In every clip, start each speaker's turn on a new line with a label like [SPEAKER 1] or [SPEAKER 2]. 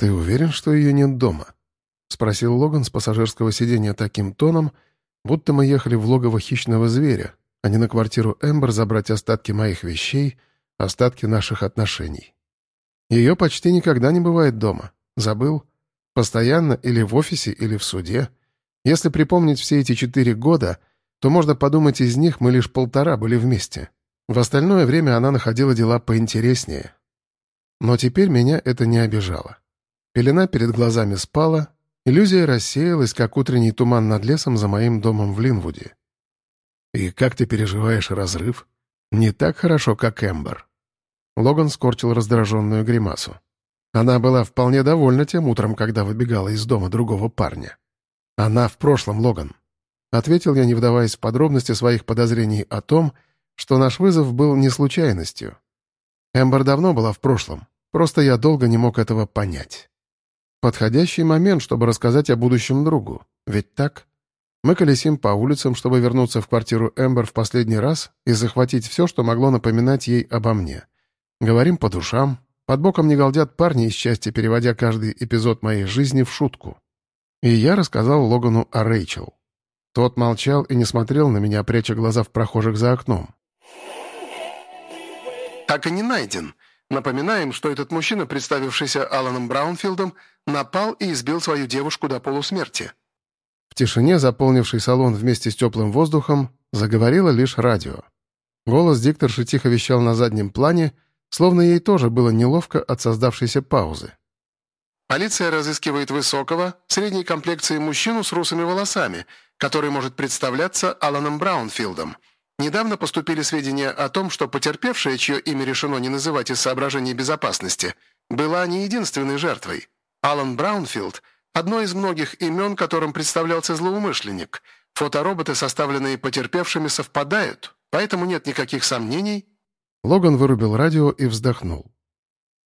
[SPEAKER 1] «Ты уверен, что ее нет дома?» — спросил Логан с пассажирского сиденья таким тоном, будто мы ехали в логово хищного зверя, а не на квартиру Эмбер забрать остатки моих вещей, остатки наших отношений. Ее почти никогда не бывает дома. Забыл? Постоянно или в офисе, или в суде. Если припомнить все эти четыре года, то можно подумать, из них мы лишь полтора были вместе. В остальное время она находила дела поинтереснее. Но теперь меня это не обижало. Пелена перед глазами спала, иллюзия рассеялась, как утренний туман над лесом за моим домом в Линвуде. «И как ты переживаешь разрыв? Не так хорошо, как Эмбер». Логан скорчил раздраженную гримасу. Она была вполне довольна тем утром, когда выбегала из дома другого парня. «Она в прошлом, Логан», — ответил я, не вдаваясь в подробности своих подозрений о том, что наш вызов был не случайностью. Эмбер давно была в прошлом, просто я долго не мог этого понять. Подходящий момент, чтобы рассказать о будущем другу. Ведь так? Мы колесим по улицам, чтобы вернуться в квартиру Эмбер в последний раз и захватить все, что могло напоминать ей обо мне. Говорим по душам. Под боком не галдят парни из части, переводя каждый эпизод моей жизни в шутку. И я рассказал Логану о Рэйчел. Тот молчал и не смотрел на меня, пряча глаза в прохожих за окном.
[SPEAKER 2] «Так и не найден», Напоминаем, что этот мужчина, представившийся Аланом Браунфилдом, напал и избил свою девушку до полусмерти.
[SPEAKER 1] В тишине, заполнивший салон вместе с теплым воздухом, заговорило лишь радио. Голос дикторши тихо вещал на заднем плане, словно ей тоже было неловко от создавшейся паузы.
[SPEAKER 2] Полиция разыскивает высокого, средней комплекции мужчину с русыми волосами, который может представляться Аланом Браунфилдом — Недавно поступили сведения о том, что потерпевшая, чье имя решено не называть из соображений безопасности, была не единственной жертвой. Алан Браунфилд – одно из многих имен, которым представлялся злоумышленник. Фотороботы, составленные потерпевшими, совпадают, поэтому нет никаких сомнений.
[SPEAKER 1] Логан вырубил радио и вздохнул.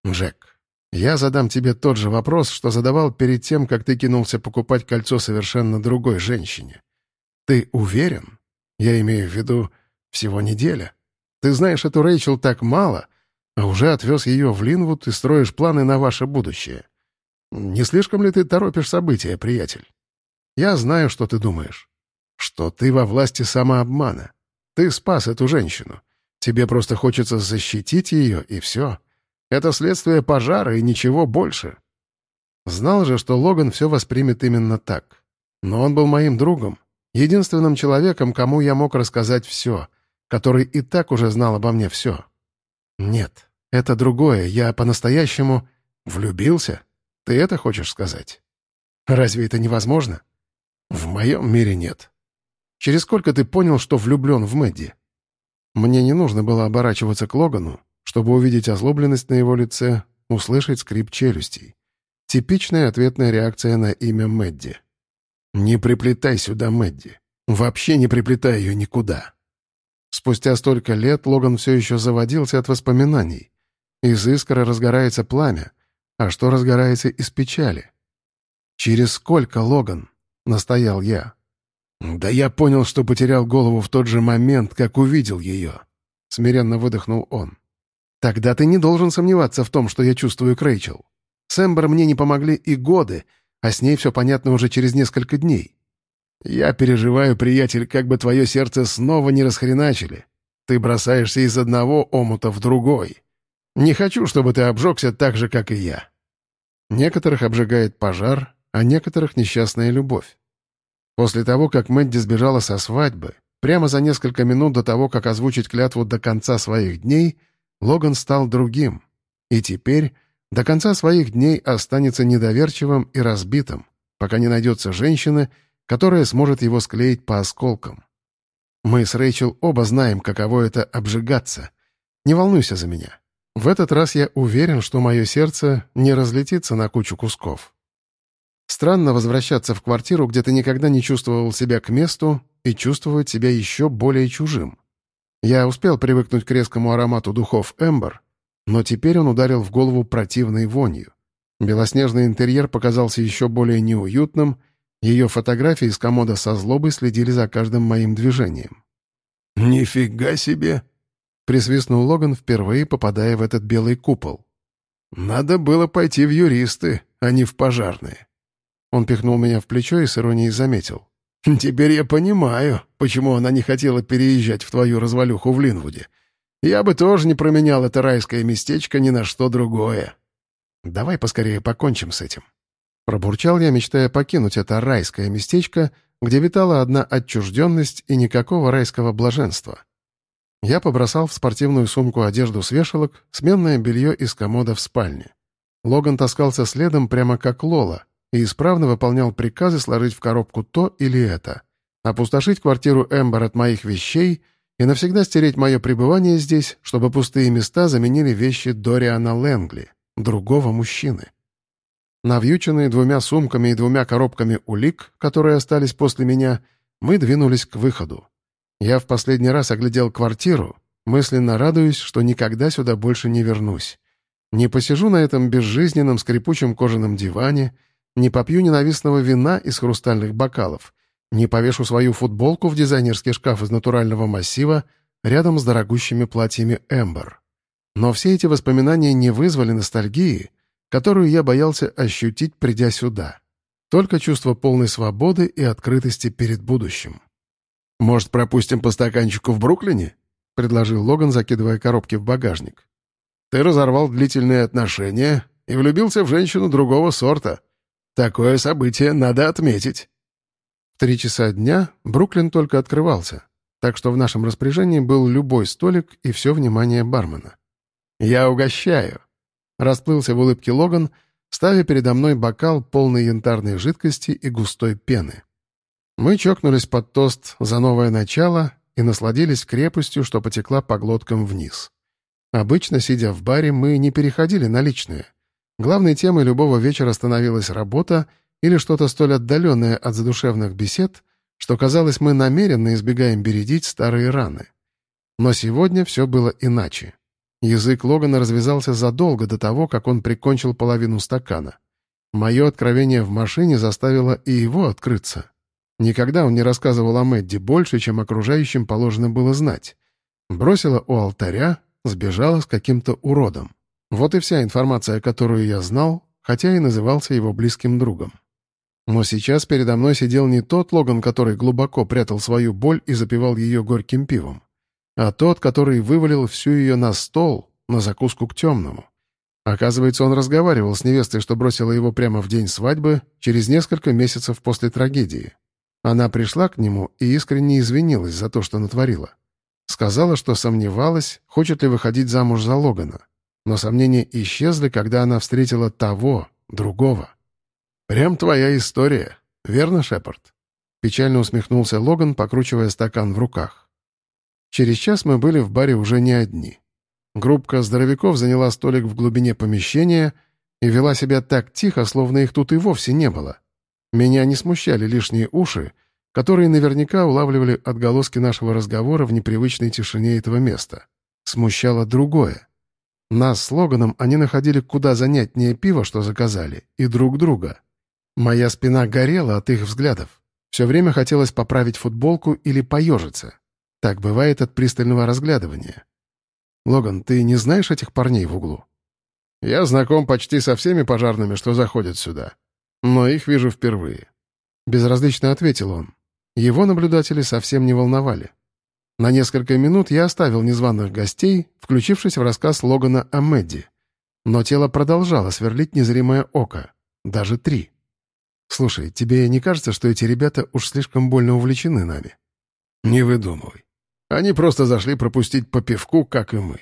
[SPEAKER 1] «Джек, я задам тебе тот же вопрос, что задавал перед тем, как ты кинулся покупать кольцо совершенно другой женщине. Ты уверен? Я имею в виду, всего неделя. Ты знаешь эту Рэйчел так мало, а уже отвез ее в Линвуд и строишь планы на ваше будущее. Не слишком ли ты торопишь события, приятель? Я знаю, что ты думаешь. Что ты во власти самообмана. Ты спас эту женщину. Тебе просто хочется защитить ее, и все. Это следствие пожара и ничего больше. Знал же, что Логан все воспримет именно так. Но он был моим другом, единственным человеком, кому я мог рассказать все, который и так уже знал обо мне все. Нет, это другое, я по-настоящему влюбился. Ты это хочешь сказать? Разве это невозможно? В моем мире нет. Через сколько ты понял, что влюблен в Мэдди? Мне не нужно было оборачиваться к Логану, чтобы увидеть озлобленность на его лице, услышать скрип челюстей. Типичная ответная реакция на имя Мэдди. «Не приплетай сюда Мэдди. Вообще не приплетай ее никуда». Спустя столько лет Логан все еще заводился от воспоминаний. Из искры разгорается пламя, а что разгорается из печали? «Через сколько, Логан?» — настоял я. «Да я понял, что потерял голову в тот же момент, как увидел ее», — смиренно выдохнул он. «Тогда ты не должен сомневаться в том, что я чувствую к Рэйчел. С Эмбер мне не помогли и годы, а с ней все понятно уже через несколько дней. Я переживаю, приятель, как бы твое сердце снова не расхреначили. Ты бросаешься из одного омута в другой. Не хочу, чтобы ты обжегся так же, как и я. Некоторых обжигает пожар, а некоторых несчастная любовь. После того, как Мэдди сбежала со свадьбы, прямо за несколько минут до того, как озвучить клятву до конца своих дней, Логан стал другим. И теперь до конца своих дней останется недоверчивым и разбитым, пока не найдется женщина, которая сможет его склеить по осколкам. Мы с Рэйчел оба знаем, каково это обжигаться. Не волнуйся за меня. В этот раз я уверен, что мое сердце не разлетится на кучу кусков. Странно возвращаться в квартиру, где ты никогда не чувствовал себя к месту и чувствовать себя еще более чужим. Я успел привыкнуть к резкому аромату духов Эмбер, но теперь он ударил в голову противной вонью. Белоснежный интерьер показался еще более неуютным — ее фотографии из комода со злобой следили за каждым моим движением.
[SPEAKER 2] «Нифига себе!» — присвистнул Логан, впервые попадая в этот белый купол. «Надо было пойти в юристы,
[SPEAKER 1] а не в пожарные». Он пихнул меня в плечо и с иронией заметил. «Теперь я понимаю, почему она не хотела переезжать в твою развалюху в Линвуде. Я бы тоже не променял это райское местечко ни на что другое. Давай поскорее покончим с этим». Пробурчал я, мечтая покинуть это райское местечко, где витала одна отчужденность и никакого райского блаженства. Я побросал в спортивную сумку одежду с вешалок, сменное белье из комода в спальне. Логан таскался следом прямо как Лола и исправно выполнял приказы сложить в коробку то или это, опустошить квартиру Эмбер от моих вещей и навсегда стереть мое пребывание здесь, чтобы пустые места заменили вещи Дориана Лэнгли, другого мужчины. Навьюченные двумя сумками и двумя коробками улик, которые остались после меня, мы двинулись к выходу. Я в последний раз оглядел квартиру, мысленно радуясь, что никогда сюда больше не вернусь. Не посижу на этом безжизненном скрипучем кожаном диване, не попью ненавистного вина из хрустальных бокалов, не повешу свою футболку в дизайнерский шкаф из натурального массива рядом с дорогущими платьями Эмбер. Но все эти воспоминания не вызвали ностальгии, которую я боялся ощутить, придя сюда. Только чувство полной свободы и открытости перед будущим. «Может, пропустим по стаканчику в Бруклине?» — предложил Логан, закидывая коробки в багажник. «Ты разорвал длительные отношения и влюбился в женщину другого сорта. Такое событие надо отметить». В три часа дня Бруклин только открывался, так что в нашем распоряжении был любой столик и все внимание бармена. «Я угощаю», Расплылся в улыбке Логан, ставя передо мной бокал, полный янтарной жидкости и густой пены. Мы чокнулись под тост за новое начало и насладились крепостью, что потекла по глоткам вниз. Обычно, сидя в баре, мы не переходили на личное. Главной темой любого вечера становилась работа или что-то столь отдаленное от задушевных бесед, что, казалось, мы намеренно избегаем бередить старые раны. Но сегодня все было иначе. Язык Логана развязался задолго до того, как он прикончил половину стакана. Мое откровение в машине заставило и его открыться. Никогда он не рассказывал о Мэдди больше, чем окружающим положено было знать. Бросила у алтаря, сбежала с каким-то уродом. Вот и вся информация, которую я знал, хотя и назывался его близким другом. Но сейчас передо мной сидел не тот Логан, который глубоко прятал свою боль и запивал ее горьким пивом а тот, который вывалил всю ее на стол, на закуску к темному. Оказывается, он разговаривал с невестой, что бросила его прямо в день свадьбы, через несколько месяцев после трагедии. Она пришла к нему и искренне извинилась за то, что натворила. Сказала, что сомневалась, хочет ли выходить замуж за Логана. Но сомнения исчезли, когда она встретила того, другого. «Прям твоя история, верно, Шепард?» Печально усмехнулся Логан, покручивая стакан в руках. Через час мы были в баре уже не одни. Группка здоровяков заняла столик в глубине помещения и вела себя так тихо, словно их тут и вовсе не было. Меня не смущали лишние уши, которые наверняка улавливали отголоски нашего разговора в непривычной тишине этого места. Смущало другое. Нас с Логаном они находили куда занятнее пива, что заказали, и друг друга. Моя спина горела от их взглядов. Все время хотелось поправить футболку или поежиться. Так бывает от пристального разглядывания. Логан, ты не знаешь этих парней в углу? Я знаком почти со всеми пожарными, что заходят сюда. Но их вижу впервые. Безразлично ответил он. Его наблюдатели совсем не волновали. На несколько минут я оставил незваных гостей, включившись в рассказ Логана о Мэдди. Но тело продолжало сверлить незримое око. Даже три. «Слушай, тебе не кажется, что эти ребята уж слишком больно увлечены нами?» «Не выдумывай. Они просто зашли пропустить по пивку, как и мы.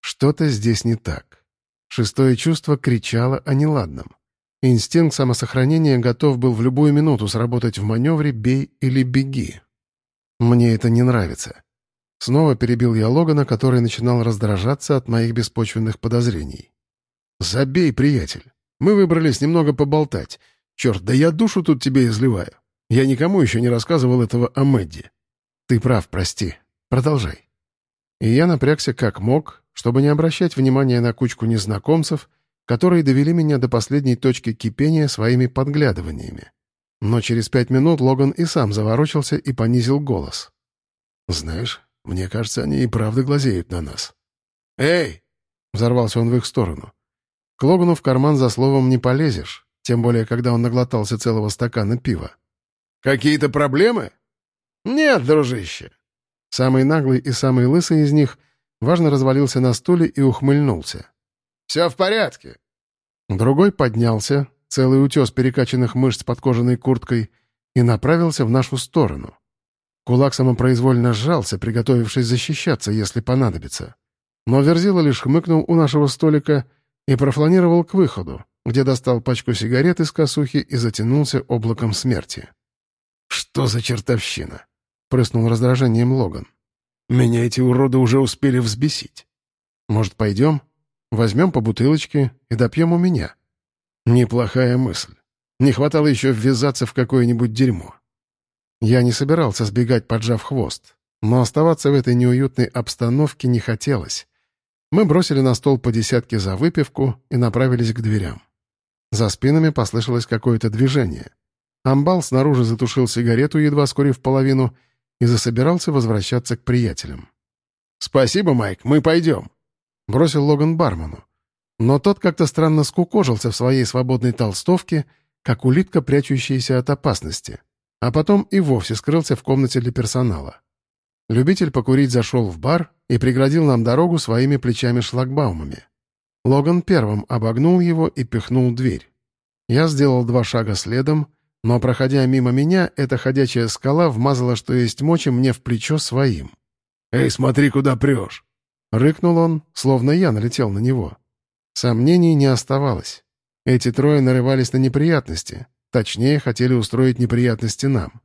[SPEAKER 1] Что-то здесь не так. Шестое чувство кричало о неладном. Инстинкт самосохранения готов был в любую минуту сработать в маневре «бей или беги». Мне это не нравится. Снова перебил я Логана, который начинал раздражаться от моих беспочвенных подозрений. «Забей, приятель. Мы выбрались немного поболтать. Черт, да я душу тут тебе изливаю. Я никому еще не рассказывал этого о Мэдди. «Ты прав, прости. Продолжай». И я напрягся как мог, чтобы не обращать внимания на кучку незнакомцев, которые довели меня до последней точки кипения своими подглядываниями. Но через пять минут Логан и сам заворочился и понизил голос. «Знаешь, мне кажется, они и правда глазеют на нас». «Эй!» — взорвался он в их сторону. К Логану в карман за словом не полезешь, тем более, когда он наглотался целого стакана пива.
[SPEAKER 2] «Какие-то проблемы?»
[SPEAKER 1] «Нет, дружище». Самый наглый и самый лысый из них важно развалился на стуле и ухмыльнулся.
[SPEAKER 2] «Все в порядке».
[SPEAKER 1] Другой поднялся, целый утес перекачанных мышц под кожаной курткой, и направился в нашу сторону. Кулак самопроизвольно сжался, приготовившись защищаться, если понадобится. Но Верзила лишь хмыкнул у нашего столика и профланировал к выходу, где достал пачку сигарет из косухи и затянулся облаком смерти. «Что за чертовщина?» — прыснул раздражением Логан. «Меня эти уроды уже успели взбесить. Может, пойдем? Возьмем по бутылочке и допьем у меня?» Неплохая мысль. Не хватало еще ввязаться в какое-нибудь дерьмо. Я не собирался сбегать, поджав хвост, но оставаться в этой неуютной обстановке не хотелось. Мы бросили на стол по десятке за выпивку и направились к дверям. За спинами послышалось какое-то движение. Амбал снаружи затушил сигарету, едва скурив половину, и засобирался возвращаться к приятелям. «Спасибо, Майк, мы пойдем», — бросил Логан бармену. Но тот как-то странно скукожился в своей свободной толстовке, как улитка, прячущаяся от опасности а потом и вовсе скрылся в комнате для персонала. Любитель покурить зашел в бар и преградил нам дорогу своими плечами-шлагбаумами. Логан первым обогнул его и пихнул дверь. Я сделал два шага следом, но, проходя мимо меня, эта ходячая скала вмазала, что есть мочи, мне в плечо своим.
[SPEAKER 2] «Эй, смотри, куда прешь!»
[SPEAKER 1] — рыкнул он, словно я налетел на него. Сомнений не оставалось. Эти трое нарывались на неприятности, Точнее, хотели устроить неприятности нам.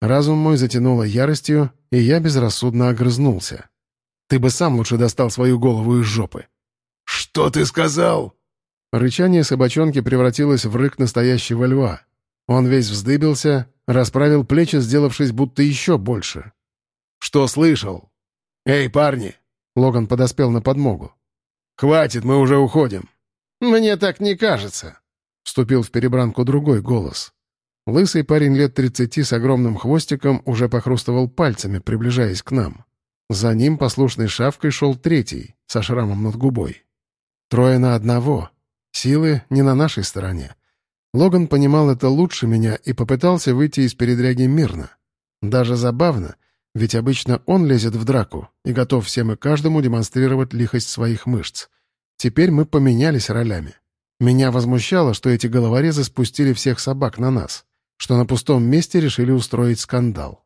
[SPEAKER 1] Разум мой затянуло яростью, и я безрассудно огрызнулся. «Ты бы сам лучше достал свою голову из жопы».
[SPEAKER 2] «Что ты сказал?»
[SPEAKER 1] Рычание собачонки превратилось в рык настоящего льва. Он весь вздыбился, расправил плечи, сделавшись будто еще больше.
[SPEAKER 2] «Что слышал?» «Эй, парни!»
[SPEAKER 1] Логан подоспел на подмогу.
[SPEAKER 2] «Хватит, мы уже уходим».
[SPEAKER 1] «Мне так не кажется», Вступил в перебранку другой голос. Лысый парень лет тридцати с огромным хвостиком уже похрустывал пальцами, приближаясь к нам. За ним послушной шавкой шел третий, со шрамом над губой. Трое на одного. Силы не на нашей стороне. Логан понимал это лучше меня и попытался выйти из передряги мирно. Даже забавно, ведь обычно он лезет в драку и готов всем и каждому демонстрировать лихость своих мышц. Теперь мы поменялись ролями. Меня возмущало, что эти головорезы спустили всех собак на нас, что на пустом месте решили устроить скандал.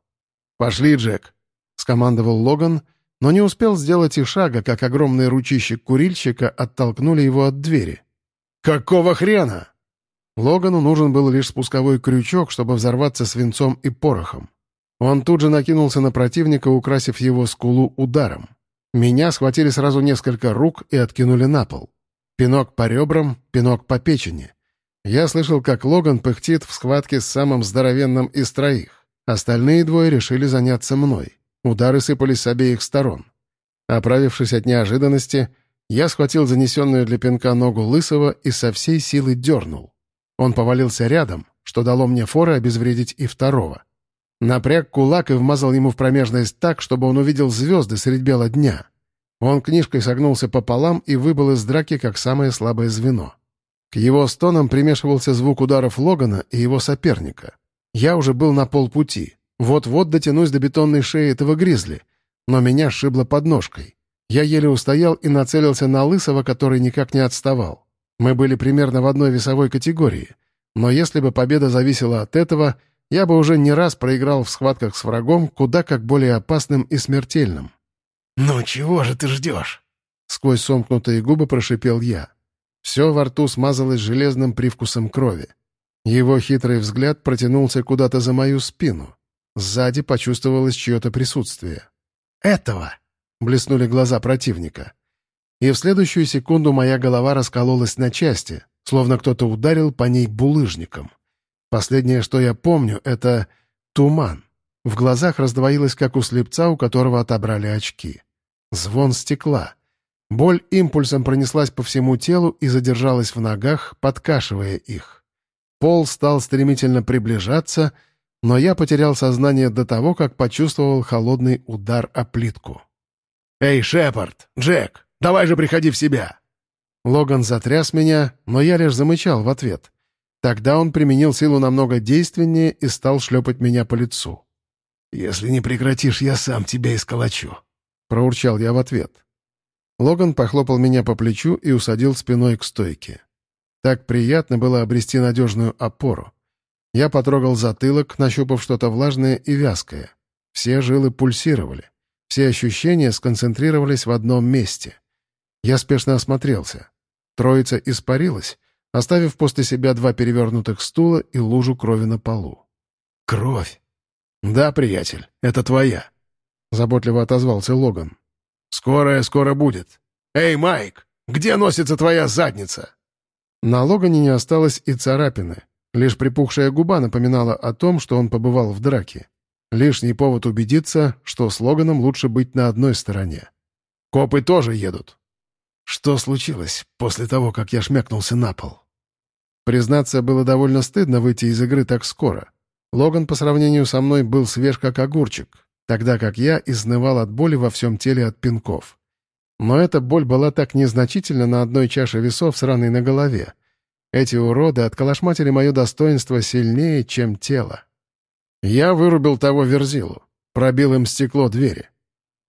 [SPEAKER 2] «Пошли, Джек!» — скомандовал Логан, но не успел сделать и шага, как огромный ручищик курильщика оттолкнули его от двери. «Какого хрена?»
[SPEAKER 1] Логану нужен был лишь спусковой крючок, чтобы взорваться свинцом и порохом. Он тут же накинулся на противника, украсив его скулу ударом. Меня схватили сразу несколько рук и откинули на пол. Пинок по ребрам, пинок по печени. Я слышал, как Логан пыхтит в схватке с самым здоровенным из троих. Остальные двое решили заняться мной. Удары сыпались с обеих сторон. Оправившись от неожиданности, я схватил занесенную для пинка ногу Лысого и со всей силы дернул. Он повалился рядом, что дало мне форы обезвредить и второго. Напряг кулак и вмазал ему в промежность так, чтобы он увидел звезды средь бела дня. Он книжкой согнулся пополам и выбыл из драки как самое слабое звено. К его стонам примешивался звук ударов Логана и его соперника. Я уже был на полпути. Вот-вот дотянусь до бетонной шеи этого гризли. Но меня сшибло подножкой. Я еле устоял и нацелился на Лысого, который никак не отставал. Мы были примерно в одной весовой категории. Но если бы победа зависела от этого, я бы уже не раз проиграл в схватках с врагом куда как более опасным и смертельным.
[SPEAKER 2] «Ну чего же ты ждешь?»
[SPEAKER 1] Сквозь сомкнутые губы прошипел я. Все во рту смазалось железным привкусом крови. Его хитрый взгляд протянулся куда-то за мою спину. Сзади почувствовалось чье-то присутствие.
[SPEAKER 2] «Этого!»
[SPEAKER 1] — блеснули глаза противника. И в следующую секунду моя голова раскололась на части, словно кто-то ударил по ней булыжником. Последнее, что я помню, — это туман. В глазах раздвоилось, как у слепца, у которого отобрали очки. Звон стекла. Боль импульсом пронеслась по всему телу и задержалась в ногах, подкашивая их. Пол стал стремительно приближаться, но я потерял сознание до того, как почувствовал холодный удар о плитку.
[SPEAKER 2] «Эй, Шепард! Джек! Давай же приходи в себя!»
[SPEAKER 1] Логан затряс меня, но я лишь замычал в ответ. Тогда он применил силу намного действеннее и стал шлепать меня по лицу.
[SPEAKER 3] «Если не прекратишь, я сам тебя исколочу», —
[SPEAKER 1] проурчал я в ответ. Логан похлопал меня по плечу и усадил спиной к стойке. Так приятно было обрести надежную опору. Я потрогал затылок, нащупав что-то влажное и вязкое. Все жилы пульсировали. Все ощущения сконцентрировались в одном месте. Я спешно осмотрелся. Троица испарилась, оставив после себя два перевернутых стула и лужу крови на полу.
[SPEAKER 3] «Кровь!» «Да, приятель, это твоя», — заботливо отозвался Логан. «Скорая скоро будет. Эй, Майк, где носится твоя задница?»
[SPEAKER 1] На Логане не осталось и царапины. Лишь припухшая губа напоминала о том, что он побывал в драке. Лишний повод убедиться, что с Логаном лучше быть на одной стороне. «Копы тоже едут».
[SPEAKER 3] «Что случилось после того, как я шмякнулся на пол?»
[SPEAKER 1] Признаться, было довольно стыдно выйти из игры так скоро. Логан по сравнению со мной был свеж как огурчик, тогда как я изнывал от боли во всем теле от пинков. Но эта боль была так незначительна на одной чаше весов с раной на голове. Эти уроды отколошматили мое достоинство сильнее, чем тело. Я вырубил того верзилу, пробил им стекло двери.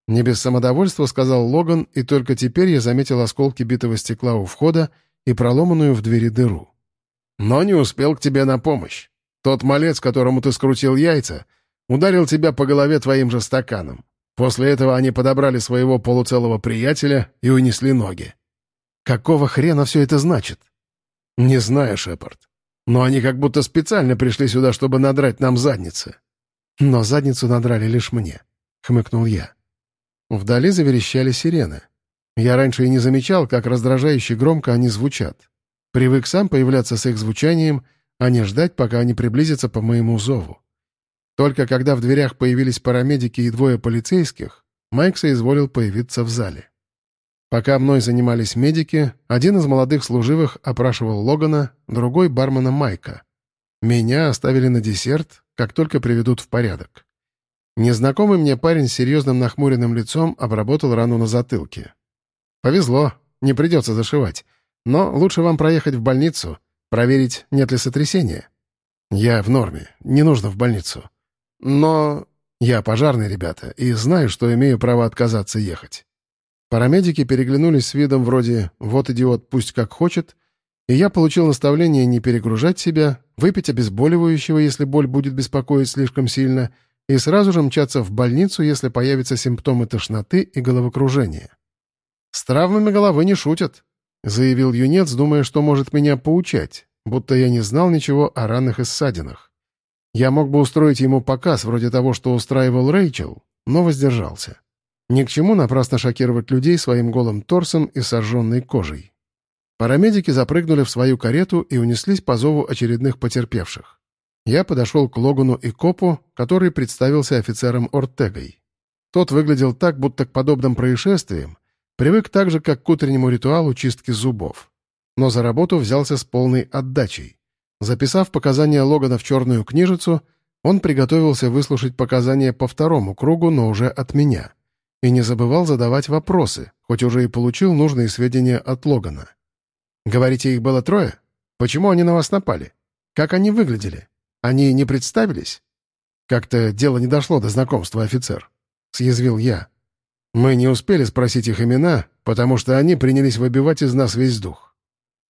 [SPEAKER 1] Не без самодовольства сказал Логан, и только теперь я заметил осколки битого стекла у входа и проломанную в двери дыру. Но не успел к тебе на помощь. Тот малец, которому ты скрутил яйца, ударил тебя по голове твоим же стаканом. После этого они подобрали своего полуцелого приятеля и унесли ноги. Какого хрена все это значит? Не знаю, Шепард. Но они как будто специально пришли сюда, чтобы надрать нам задницы. Но задницу надрали лишь мне, — хмыкнул я. Вдали заверещали сирены. Я раньше и не замечал, как раздражающе громко они звучат. Привык сам появляться с их звучанием, а не ждать, пока они приблизятся по моему зову. Только когда в дверях появились парамедики и двое полицейских, Майк соизволил появиться в зале. Пока мной занимались медики, один из молодых служивых опрашивал Логана, другой — бармена Майка. Меня оставили на десерт, как только приведут в порядок. Незнакомый мне парень с серьезным нахмуренным лицом обработал рану на затылке. «Повезло, не придется зашивать. Но лучше вам проехать в больницу, проверить, нет ли сотрясения. Я в норме, не нужно в больницу. Но я пожарный, ребята, и знаю, что имею право отказаться ехать. Парамедики переглянулись с видом вроде «вот идиот, пусть как хочет», и я получил наставление не перегружать себя, выпить обезболивающего, если боль будет беспокоить слишком сильно, и сразу же мчаться в больницу, если появятся симптомы тошноты и головокружения. С травмами головы не шутят, заявил юнец, думая, что может меня поучать, будто я не знал ничего о ранах и ссадинах. Я мог бы устроить ему показ вроде того, что устраивал Рэйчел, но воздержался. Ни к чему напрасно шокировать людей своим голым торсом и сожженной кожей. Парамедики запрыгнули в свою карету и унеслись по зову очередных потерпевших. Я подошел к Логану и Копу, который представился офицером Ортегой. Тот выглядел так, будто к подобным происшествиям Привык так же, как к утреннему ритуалу чистки зубов. Но за работу взялся с полной отдачей. Записав показания Логана в черную книжицу, он приготовился выслушать показания по второму кругу, но уже от меня. И не забывал задавать вопросы, хоть уже и получил нужные сведения от Логана. «Говорите, их было трое? Почему они на вас напали? Как они выглядели? Они не представились?» «Как-то дело не дошло до знакомства, офицер», — съязвил я. Мы не успели спросить их имена, потому что они принялись выбивать из нас весь дух.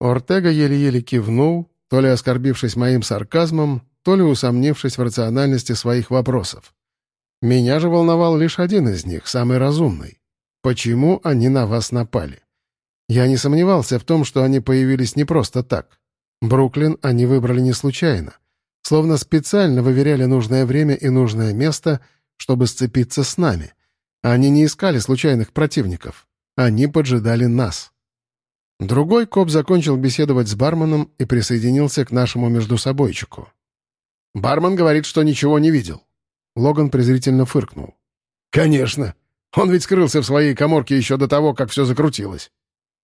[SPEAKER 1] Ортега еле-еле кивнул, то ли оскорбившись моим сарказмом, то ли усомнившись в рациональности своих вопросов. Меня же волновал лишь один из них, самый разумный. Почему они на вас напали? Я не сомневался в том, что они появились не просто так. Бруклин они выбрали не случайно. Словно специально выверяли нужное время и нужное место, чтобы сцепиться с нами — они не искали случайных противников. Они поджидали нас. Другой коп закончил беседовать с барменом и присоединился к нашему междусобойчику. «Бармен говорит, что ничего не видел». Логан презрительно фыркнул. «Конечно. Он ведь скрылся в своей коморке еще до того, как все закрутилось».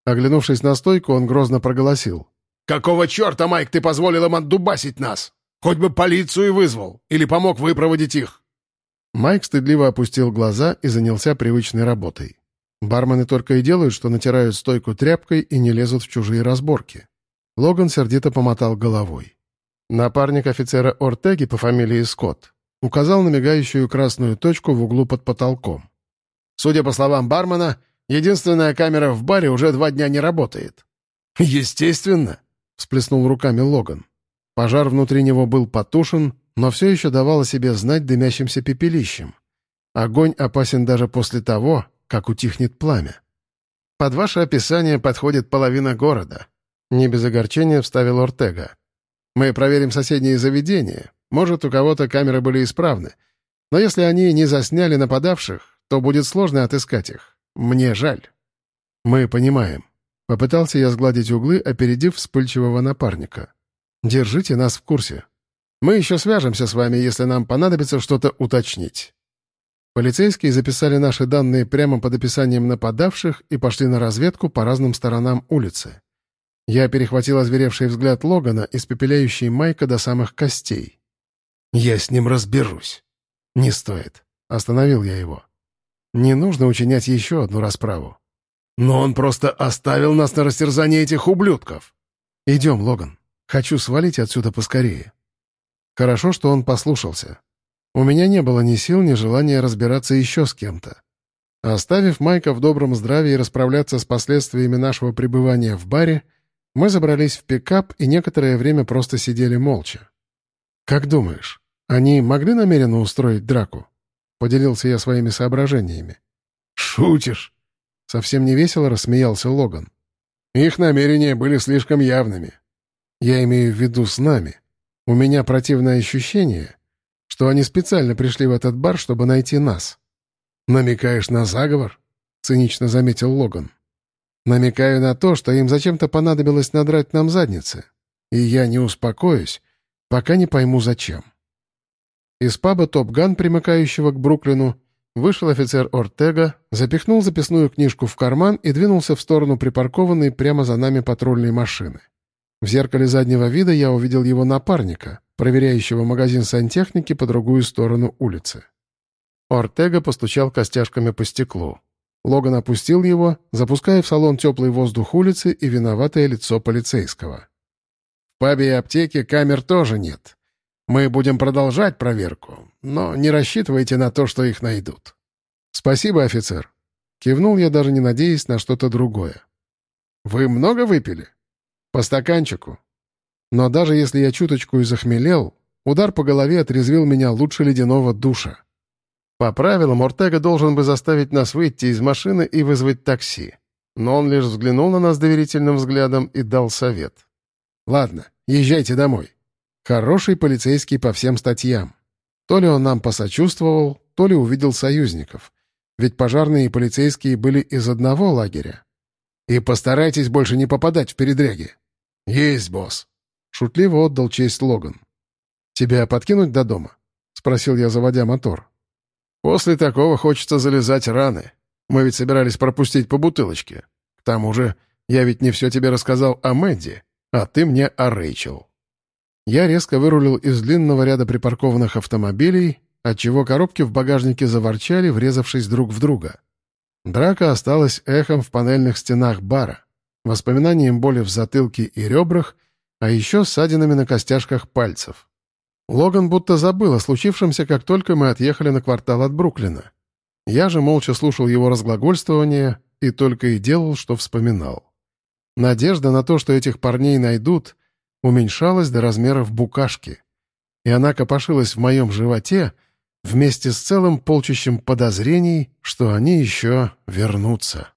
[SPEAKER 1] Оглянувшись на стойку, он грозно проголосил. «Какого черта, Майк, ты позволил им отдубасить нас? Хоть бы полицию вызвал или помог выпроводить их». Майк стыдливо опустил глаза и занялся привычной работой. Бармены только и делают, что натирают стойку тряпкой и не лезут в чужие разборки. Логан сердито помотал головой. Напарник офицера Ортеги по фамилии Скотт указал на мигающую красную точку в углу под потолком. Судя по словам бармена, единственная камера в баре уже два дня не работает. «Естественно», — всплеснул руками Логан. Пожар внутри него был потушен, но все еще давал о себе знать дымящимся пепелищем. Огонь опасен даже после того, как утихнет пламя. «Под ваше описание подходит половина города», — не без огорчения вставил Ортега. «Мы проверим соседние заведения. Может, у кого-то камеры были исправны. Но если они не засняли нападавших, то будет сложно отыскать их. Мне жаль». «Мы понимаем». Попытался я сгладить углы, опередив вспыльчивого напарника. «Держите нас в курсе. Мы еще свяжемся с вами, если нам понадобится что-то уточнить». Полицейские записали наши данные прямо под описанием нападавших и пошли на разведку по разным сторонам улицы. Я перехватил озверевший взгляд Логана, испепеляющий Майка до самых костей. «Я с ним разберусь». «Не стоит». Остановил я его. «Не нужно учинять еще одну расправу». «Но он просто оставил нас на растерзание этих ублюдков». «Идем, Логан. Хочу свалить отсюда поскорее». Хорошо, что он послушался. У меня не было ни сил, ни желания разбираться еще с кем-то. Оставив Майка в добром здравии расправляться с последствиями нашего пребывания в баре, мы забрались в пикап и некоторое время просто сидели молча. «Как думаешь, они могли намеренно устроить драку?» — поделился я своими соображениями.
[SPEAKER 3] «Шутишь?»
[SPEAKER 1] — совсем невесело рассмеялся Логан.
[SPEAKER 3] «Их намерения были слишком явными.
[SPEAKER 1] Я имею в виду с нами. У меня противное ощущение, что они специально пришли в этот бар, чтобы найти нас.
[SPEAKER 3] «Намекаешь на заговор?» — цинично заметил Логан.
[SPEAKER 1] «Намекаю на то, что им зачем-то понадобилось надрать нам задницы. И я не успокоюсь, пока не пойму, зачем». Из паба «Топ-Ган», примыкающего к Бруклину, вышел офицер Ортега, запихнул записную книжку в карман и двинулся в сторону припаркованной прямо за нами патрульной машины. В зеркале заднего вида я увидел его напарника, проверяющего магазин сантехники по другую сторону улицы. Ортега постучал костяшками по стеклу. Логан опустил его, запуская в салон теплый воздух улицы и виноватое лицо полицейского. «В пабе и аптеке камер тоже нет. Мы будем продолжать проверку, но не рассчитывайте на то, что их найдут». «Спасибо, офицер». Кивнул я, даже не надеясь на что-то другое. «Вы много выпили?» «По стаканчику», но даже если я чуточку и захмелел, удар по голове отрезвил меня лучше ледяного душа. По правилам, Ортега должен бы заставить нас выйти из машины и вызвать такси. Но он лишь взглянул на нас доверительным взглядом и дал совет. «Ладно, езжайте домой. Хороший полицейский по всем статьям. То ли он нам посочувствовал, то ли увидел союзников. Ведь пожарные и полицейские были из одного лагеря. И постарайтесь больше не попадать в передряги. Есть, босс. Шутливо отдал честь Логан. «Тебя подкинуть до дома?» — спросил я, заводя мотор. «После такого хочется залезать раны. Мы ведь собирались пропустить по бутылочке. К тому же, я ведь не все тебе рассказал о Мэдди, а ты мне о Рэйчел». Я резко вырулил из длинного ряда припаркованных автомобилей, отчего коробки в багажнике заворчали, врезавшись друг в друга. Драка осталась эхом в панельных стенах бара, воспоминанием боли в затылке и ребрах — а еще ссадинами на костяшках пальцев. Логан будто забыл о случившемся, как только мы отъехали на квартал от Бруклина. Я же молча слушал его разглагольствование и только и делал, что вспоминал. Надежда на то, что этих парней найдут, уменьшалась до размеров букашки, и она копошилась в моем животе вместе с целым полчищем подозрений, что они еще вернутся.